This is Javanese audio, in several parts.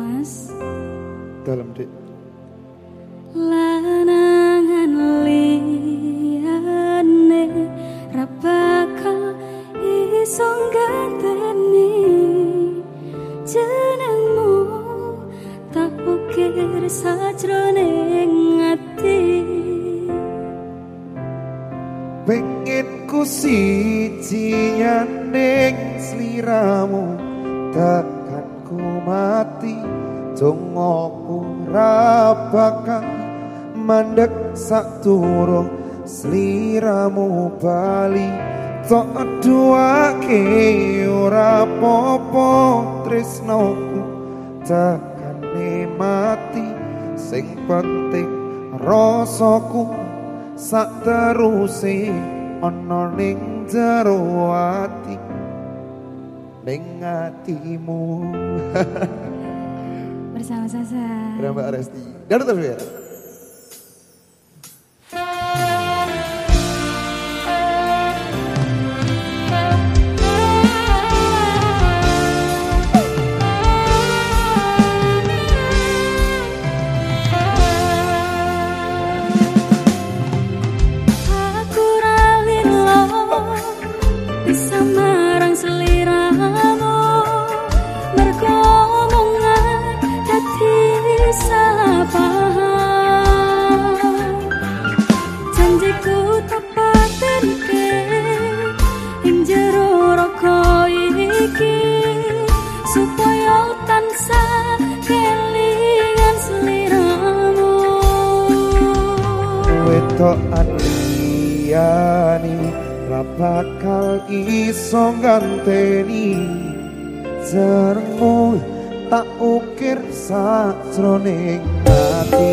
Mas. Dalam, Dik. Lanangan liane rapakal isong ganteni jenengmu tak ukir sajroning ati pengen ku siji ning sliramu tak aku mati Tungoku rabakan Mandek sak turung sliramu bali. Tok dua ora Ura popo tresnoku Takkan mati. Sing penting rasaku Sak terusi Ono ning jeruati Nengatimu. Bersama Sasa. Dan Mbak Resti. Dan terus kok liyani ra bakal iso nganteni. Jarmu tak ukir sajroning ati.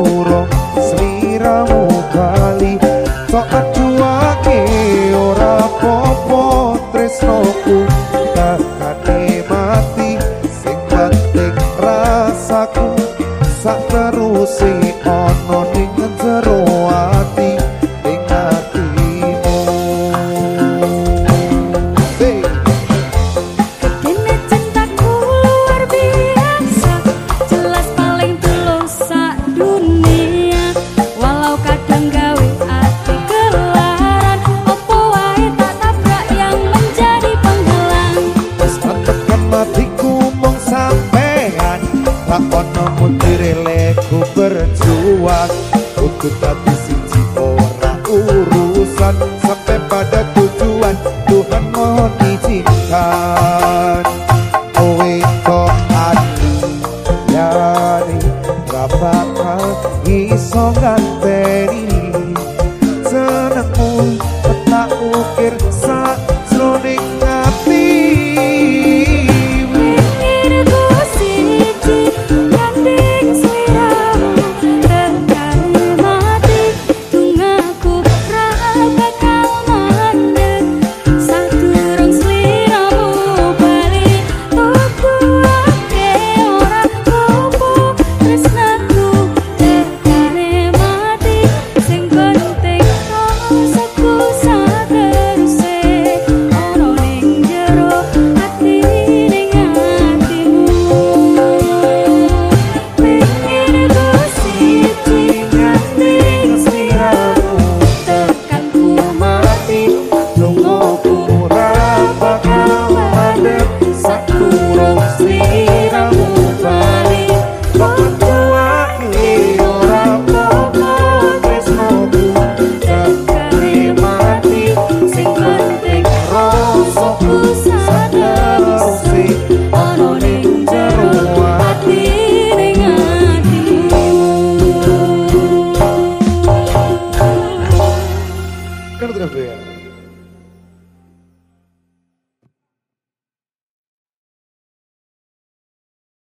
Tak ono mutir leku berjuang Kutu tadi siji ora urusan. Sampai pada tujuan Tuhan mohon izinkan